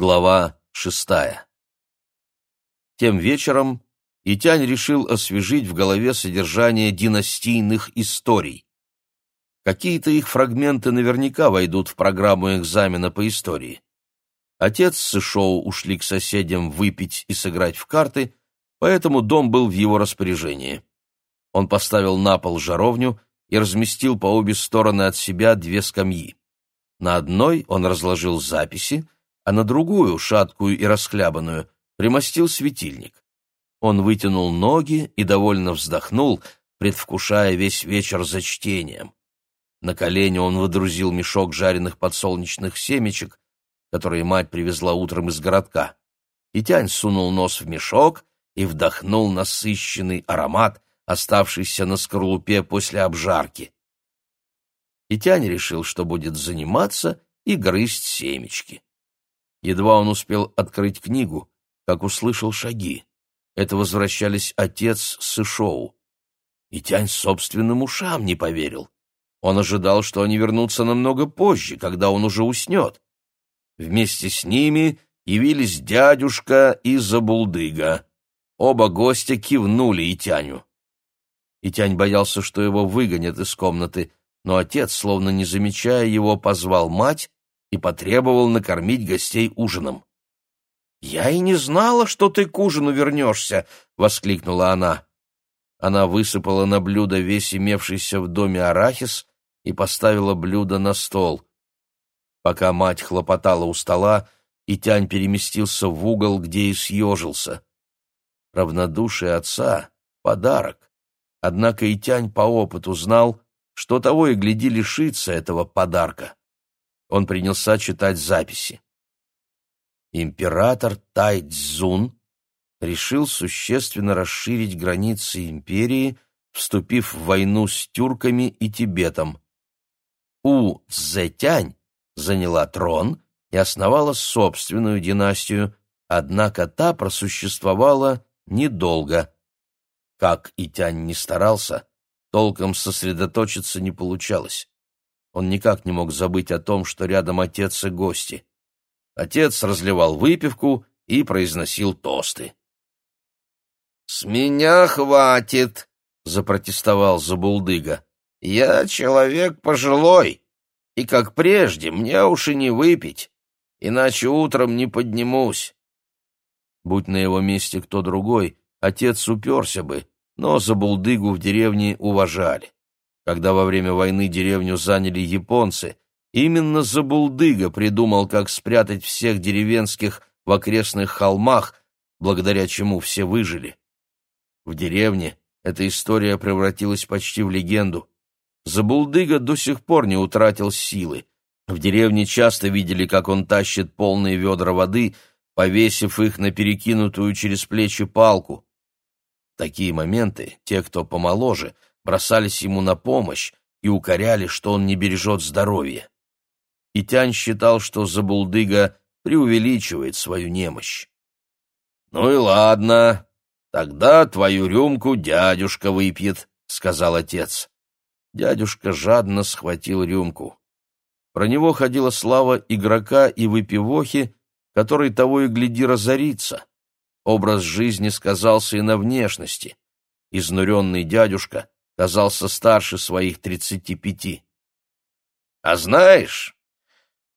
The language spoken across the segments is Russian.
Глава шестая. Тем вечером Итянь решил освежить в голове содержание династийных историй. Какие-то их фрагменты наверняка войдут в программу экзамена по истории. Отец с Сышоу ушли к соседям выпить и сыграть в карты, поэтому дом был в его распоряжении. Он поставил на пол жаровню и разместил по обе стороны от себя две скамьи. На одной он разложил записи, а на другую, шаткую и расхлябанную, примостил светильник. Он вытянул ноги и довольно вздохнул, предвкушая весь вечер за чтением. На колени он водрузил мешок жареных подсолнечных семечек, которые мать привезла утром из городка. И Тянь сунул нос в мешок и вдохнул насыщенный аромат, оставшийся на скорлупе после обжарки. И Тянь решил, что будет заниматься и грызть семечки. Едва он успел открыть книгу, как услышал шаги. Это возвращались отец с Сышоу. И Тянь собственным ушам не поверил. Он ожидал, что они вернутся намного позже, когда он уже уснет. Вместе с ними явились дядюшка и Забулдыга. Оба гостя кивнули Итяню. Итянь боялся, что его выгонят из комнаты, но отец, словно не замечая его, позвал мать и потребовал накормить гостей ужином. «Я и не знала, что ты к ужину вернешься!» — воскликнула она. Она высыпала на блюдо весь имевшийся в доме арахис и поставила блюдо на стол. Пока мать хлопотала у стола, и Тянь переместился в угол, где и съежился. Равнодушие отца — подарок. Однако и Тянь по опыту знал, что того и гляди лишится этого подарка. Он принялся читать записи. Император Тайцзун решил существенно расширить границы империи, вступив в войну с тюрками и Тибетом. У Цзэтянь заняла трон и основала собственную династию, однако та просуществовала недолго. Как и Тянь не старался, толком сосредоточиться не получалось. Он никак не мог забыть о том, что рядом отец и гости. Отец разливал выпивку и произносил тосты. «С меня хватит!» — запротестовал Забулдыга. «Я человек пожилой, и, как прежде, мне уж и не выпить, иначе утром не поднимусь». Будь на его месте кто другой, отец уперся бы, но Забулдыгу в деревне уважали. Когда во время войны деревню заняли японцы, именно Забулдыга придумал, как спрятать всех деревенских в окрестных холмах, благодаря чему все выжили. В деревне эта история превратилась почти в легенду. Забулдыга до сих пор не утратил силы. В деревне часто видели, как он тащит полные ведра воды, повесив их на перекинутую через плечи палку. В такие моменты те, кто помоложе, бросались ему на помощь и укоряли, что он не бережет здоровье. И Тянь считал, что Забулдыга преувеличивает свою немощь. «Ну и ладно, тогда твою рюмку дядюшка выпьет», — сказал отец. Дядюшка жадно схватил рюмку. Про него ходила слава игрока и выпивохи, который того и гляди разорится. Образ жизни сказался и на внешности. Изнуренный дядюшка казался старше своих тридцати пяти. — А знаешь,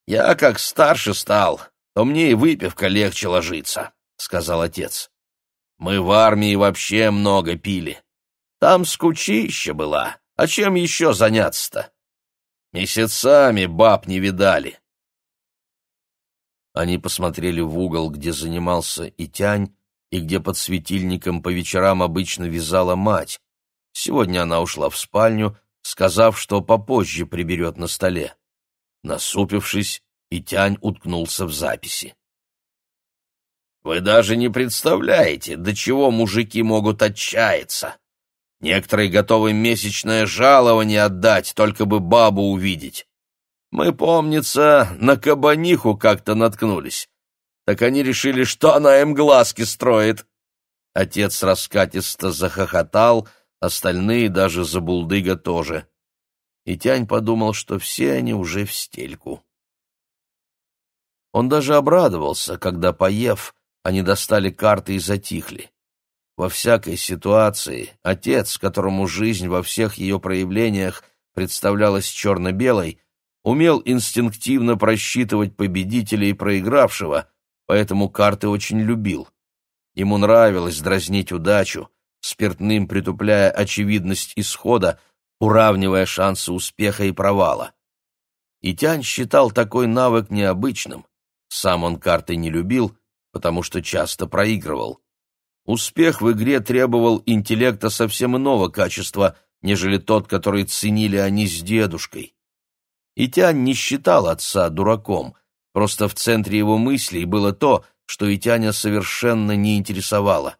я как старше стал, то мне и выпивка легче ложится, — сказал отец. — Мы в армии вообще много пили. Там скучища была, а чем еще заняться-то? Месяцами баб не видали. Они посмотрели в угол, где занимался Итянь, и где под светильником по вечерам обычно вязала мать, Сегодня она ушла в спальню, сказав, что попозже приберет на столе. Насупившись, Итянь уткнулся в записи. «Вы даже не представляете, до чего мужики могут отчаяться. Некоторые готовы месячное жалование отдать, только бы бабу увидеть. Мы, помнится, на кабаниху как-то наткнулись. Так они решили, что она им глазки строит». Отец раскатисто захохотал, — остальные даже Забулдыга тоже. И Тянь подумал, что все они уже в стельку. Он даже обрадовался, когда, поев, они достали карты и затихли. Во всякой ситуации отец, которому жизнь во всех ее проявлениях представлялась черно-белой, умел инстинктивно просчитывать победителя и проигравшего, поэтому карты очень любил. Ему нравилось дразнить удачу, спиртным притупляя очевидность исхода, уравнивая шансы успеха и провала. И Тянь считал такой навык необычным. Сам он карты не любил, потому что часто проигрывал. Успех в игре требовал интеллекта совсем иного качества, нежели тот, который ценили они с дедушкой. И Тянь не считал отца дураком, просто в центре его мыслей было то, что Итяня совершенно не интересовало.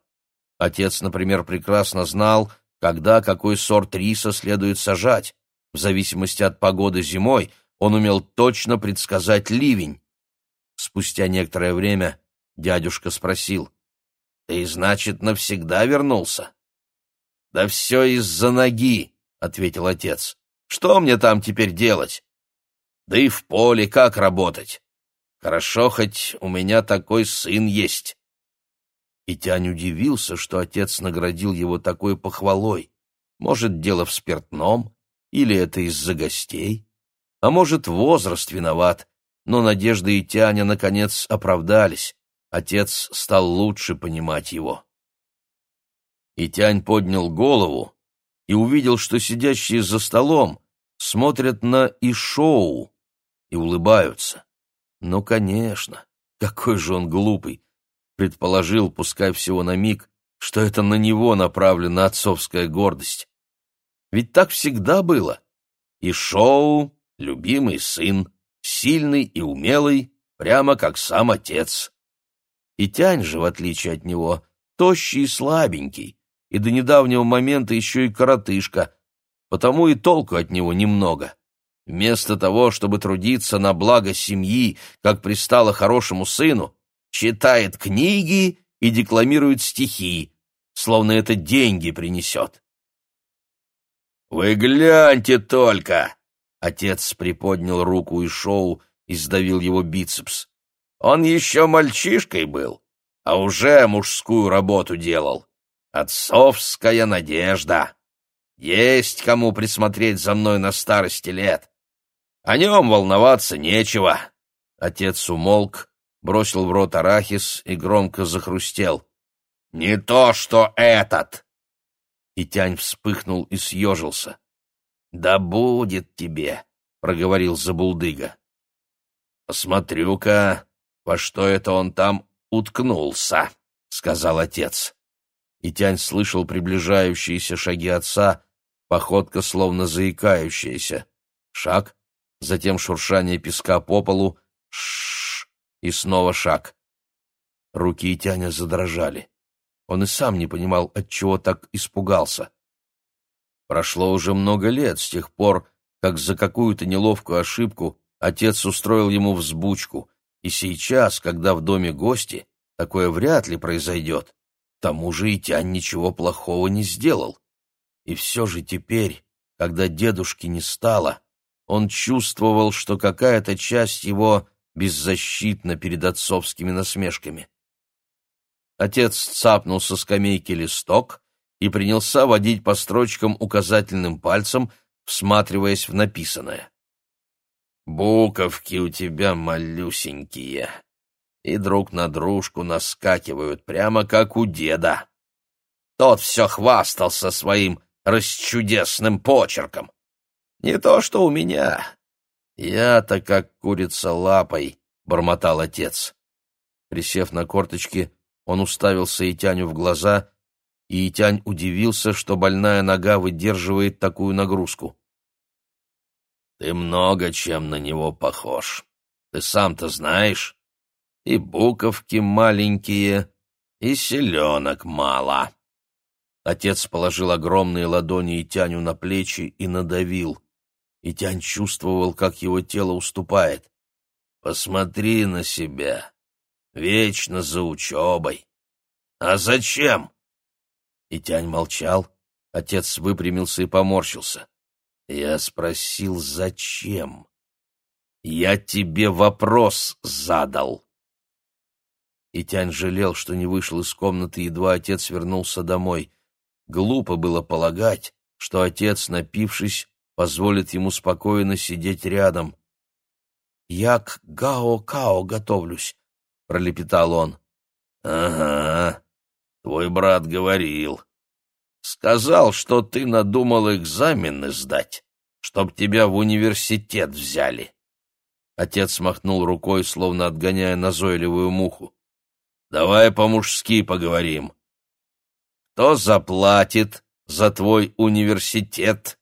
Отец, например, прекрасно знал, когда какой сорт риса следует сажать. В зависимости от погоды зимой он умел точно предсказать ливень. Спустя некоторое время дядюшка спросил, «Ты, значит, навсегда вернулся?» «Да все из-за ноги», — ответил отец. «Что мне там теперь делать? Да и в поле как работать? Хорошо, хоть у меня такой сын есть». И Тянь удивился, что отец наградил его такой похвалой. Может, дело в спиртном, или это из-за гостей, а может, возраст виноват, но надежды и Тяня, наконец, оправдались. Отец стал лучше понимать его. И Тянь поднял голову и увидел, что сидящие за столом смотрят на Ишоу и улыбаются. Ну, конечно, какой же он глупый. Предположил, пускай всего на миг, что это на него направлена отцовская гордость. Ведь так всегда было. Ишоу — любимый сын, сильный и умелый, прямо как сам отец. И Тянь же, в отличие от него, тощий и слабенький, и до недавнего момента еще и коротышка, потому и толку от него немного. Вместо того, чтобы трудиться на благо семьи, как пристало хорошему сыну, читает книги и декламирует стихи, словно это деньги принесет. «Вы гляньте только!» Отец приподнял руку и шоу и сдавил его бицепс. «Он еще мальчишкой был, а уже мужскую работу делал. Отцовская надежда. Есть кому присмотреть за мной на старости лет. О нем волноваться нечего». Отец умолк, бросил в рот арахис и громко захрустел. «Не то, что этот!» И Тянь вспыхнул и съежился. «Да будет тебе!» — проговорил Забулдыга. «Посмотрю-ка, во что это он там уткнулся», — сказал отец. И Тянь слышал приближающиеся шаги отца, походка словно заикающаяся. Шаг, затем шуршание песка по полу, ш и снова шаг. Руки Итяня задрожали. Он и сам не понимал, от чего так испугался. Прошло уже много лет с тех пор, как за какую-то неловкую ошибку отец устроил ему взбучку, и сейчас, когда в доме гости, такое вряд ли произойдет. К тому же и Тянь ничего плохого не сделал. И все же теперь, когда дедушки не стало, он чувствовал, что какая-то часть его беззащитна перед отцовскими насмешками. Отец цапнул со скамейки листок и принялся водить по строчкам указательным пальцем, всматриваясь в написанное. «Буковки у тебя малюсенькие, и друг на дружку наскакивают, прямо как у деда. Тот все хвастался своим расчудесным почерком. Не то что у меня. Я-то как курица лапой», — бормотал отец. Присев на корточки, он уставился Итяню в глаза, и Итянь удивился, что больная нога выдерживает такую нагрузку. «Ты много чем на него похож. Ты сам-то знаешь. И буковки маленькие, и селенок мало». Отец положил огромные ладони Итяню на плечи и надавил. Итянь чувствовал, как его тело уступает. «Посмотри на себя. Вечно за учебой. А зачем? И Тянь молчал. Отец выпрямился и поморщился. Я спросил, зачем? Я тебе вопрос задал. И Тянь жалел, что не вышел из комнаты, едва отец вернулся домой. Глупо было полагать, что отец, напившись, позволит ему спокойно сидеть рядом. «Я к Гао-Као готовлюсь», — пролепетал он. «Ага, твой брат говорил. Сказал, что ты надумал экзамены сдать, чтоб тебя в университет взяли. Отец махнул рукой, словно отгоняя назойливую муху. «Давай по-мужски поговорим. Кто заплатит за твой университет?»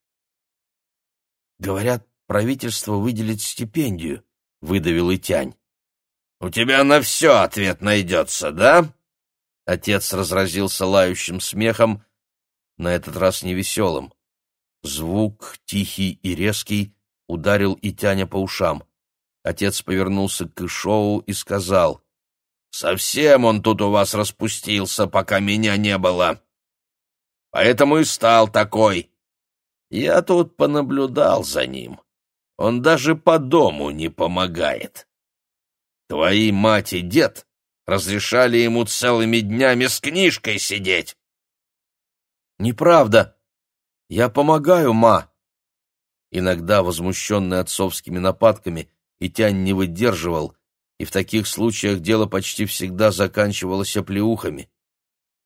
«Говорят, правительство выделит стипендию», — выдавил Итянь. «У тебя на все ответ найдется, да?» Отец разразился лающим смехом, на этот раз невеселым. Звук, тихий и резкий, ударил Итяня по ушам. Отец повернулся к Ишоу и сказал, «Совсем он тут у вас распустился, пока меня не было. Поэтому и стал такой. Я тут понаблюдал за ним. Он даже по дому не помогает. Твои мать и дед разрешали ему целыми днями с книжкой сидеть». «Неправда. Я помогаю, ма». Иногда, возмущенный отцовскими нападками, и Тянь не выдерживал, и в таких случаях дело почти всегда заканчивалось оплеухами.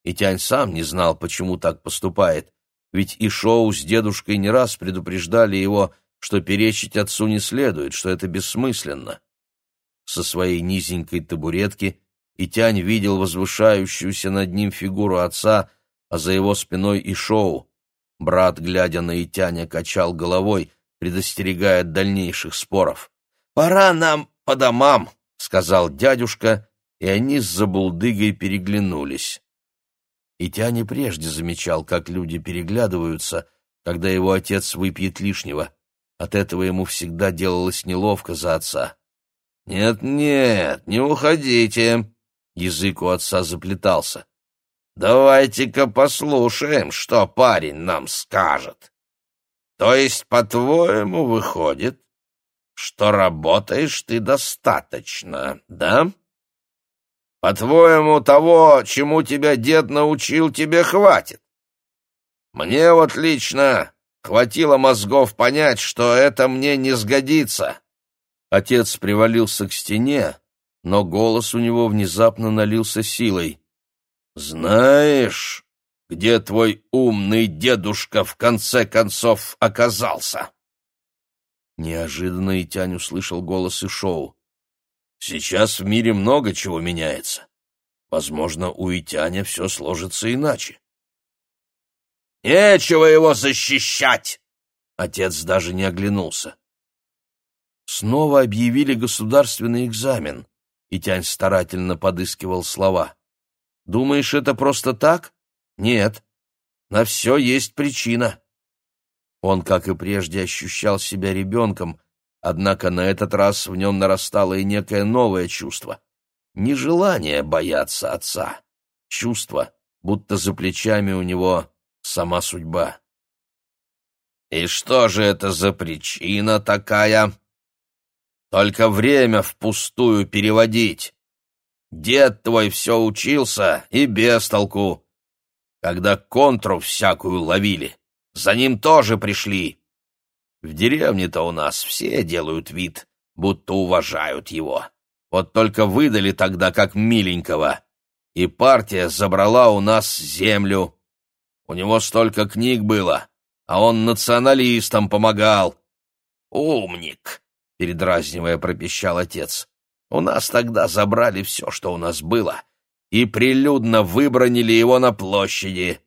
И Тянь сам не знал, почему так поступает, ведь и Шоу с дедушкой не раз предупреждали его, что перечить отцу не следует, что это бессмысленно. Со своей низенькой табуретки Итянь видел возвышающуюся над ним фигуру отца, а за его спиной и Шоу. Брат, глядя на Итяня, качал головой, предостерегая от дальнейших споров. «Пора нам по домам», — сказал дядюшка, и они с забулдыгой переглянулись. И Тяне прежде замечал, как люди переглядываются, когда его отец выпьет лишнего. От этого ему всегда делалось неловко за отца. «Нет-нет, не уходите!» Язык у отца заплетался. «Давайте-ка послушаем, что парень нам скажет. То есть, по-твоему, выходит, что работаешь ты достаточно, да? По-твоему, того, чему тебя дед научил, тебе хватит? Мне вот лично хватило мозгов понять, что это мне не сгодится. Отец привалился к стене, но голос у него внезапно налился силой. «Знаешь, где твой умный дедушка в конце концов оказался?» Неожиданно Итянь услышал голос Ишоу. «Сейчас в мире много чего меняется. Возможно, у Итяня все сложится иначе». «Нечего его защищать!» Отец даже не оглянулся. Снова объявили государственный экзамен. Итянь старательно подыскивал слова. «Думаешь, это просто так? Нет. На все есть причина». Он, как и прежде, ощущал себя ребенком, однако на этот раз в нем нарастало и некое новое чувство. Нежелание бояться отца. Чувство, будто за плечами у него сама судьба. «И что же это за причина такая?» «Только время впустую переводить. Дед твой все учился и без толку, когда контру всякую ловили». За ним тоже пришли. В деревне-то у нас все делают вид, будто уважают его. Вот только выдали тогда как миленького. И партия забрала у нас землю. У него столько книг было, а он националистам помогал. «Умник!» — передразнивая, пропищал отец. «У нас тогда забрали все, что у нас было, и прилюдно выбронили его на площади.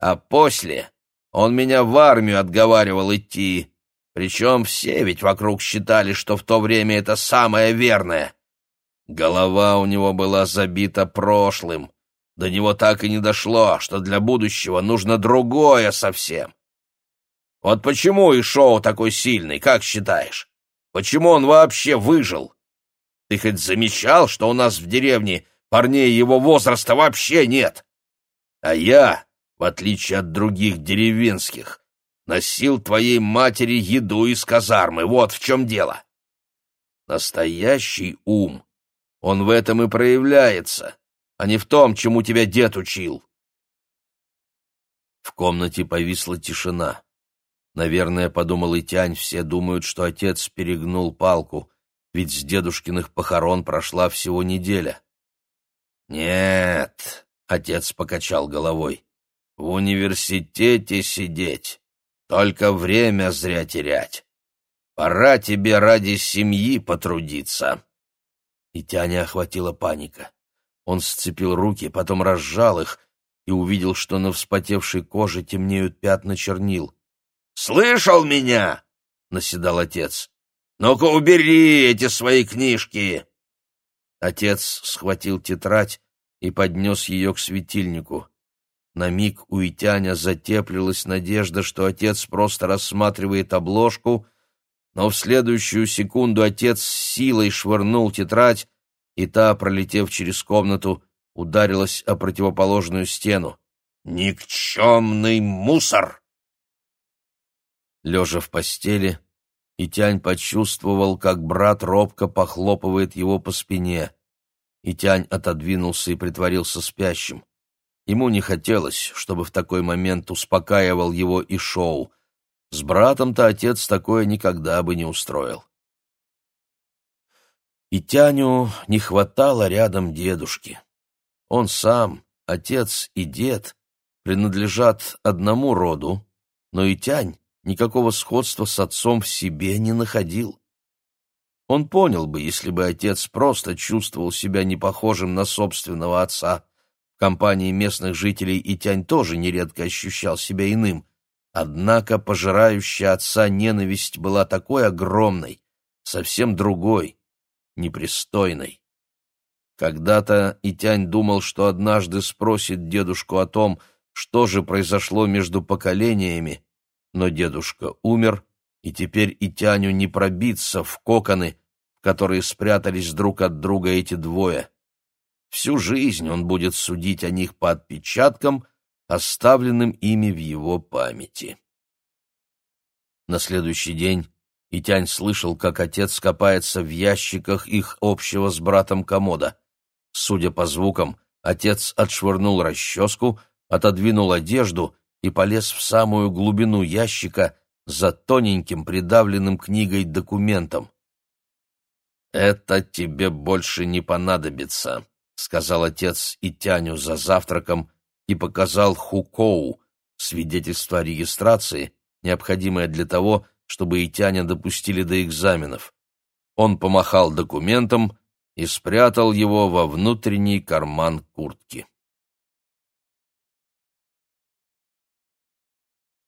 А после он меня в армию отговаривал идти. Причем все ведь вокруг считали, что в то время это самое верное. Голова у него была забита прошлым. До него так и не дошло, что для будущего нужно другое совсем. Вот почему и шоу такой сильный, как считаешь? Почему он вообще выжил? Ты хоть замечал, что у нас в деревне парней его возраста вообще нет? А я в отличие от других деревенских, носил твоей матери еду из казармы, вот в чем дело. Настоящий ум. Он в этом и проявляется, а не в том, чему тебя дед учил. В комнате повисла тишина. Наверное, подумал Итянь, все думают, что отец перегнул палку, ведь с дедушкиных похорон прошла всего неделя. «Нет», — отец покачал головой, — «в университете сидеть, только время зря терять. Пора тебе ради семьи потрудиться». И Тяня охватила паника. Он сцепил руки, потом разжал их и увидел, что на вспотевшей коже темнеют пятна чернил. «Слышал меня?» — наседал отец. «Ну-ка убери эти свои книжки!» Отец схватил тетрадь и поднес ее к светильнику. На миг у Итяня затеплилась надежда, что отец просто рассматривает обложку, но в следующую секунду отец с силой швырнул тетрадь, и та, пролетев через комнату, ударилась о противоположную стену. «Никчемный мусор!» Лежа в постели, Итянь почувствовал, как брат робко похлопывает его по спине. Итянь отодвинулся и притворился спящим. Ему не хотелось, чтобы в такой момент успокаивал его и шоу. С братом-то отец такое никогда бы не устроил. И Тяню не хватало рядом дедушки. Он сам, отец и дед принадлежат одному роду, но и Тянь никакого сходства с отцом в себе не находил. Он понял бы, если бы отец просто чувствовал себя непохожим на собственного отца. Компании местных жителей и Тянь тоже нередко ощущал себя иным. Однако пожирающая отца ненависть была такой огромной, совсем другой, непристойной. Когда-то Итянь думал, что однажды спросит дедушку о том, что же произошло между поколениями, но дедушка умер, и теперь Итяню не пробиться в коконы, в которые спрятались друг от друга эти двое. Всю жизнь он будет судить о них по отпечаткам, оставленным ими в его памяти. На следующий день Итянь слышал, как отец копается в ящиках их общего с братом комода. Судя по звукам, отец отшвырнул расческу, отодвинул одежду и полез в самую глубину ящика за тоненьким придавленным книгой документом. «Это тебе больше не понадобится», — сказал отец Итяню за завтраком и показал Хукоу, свидетельство о регистрации, необходимое для того, чтобы Итяня допустили до экзаменов. Он помахал документом и спрятал его во внутренний карман куртки.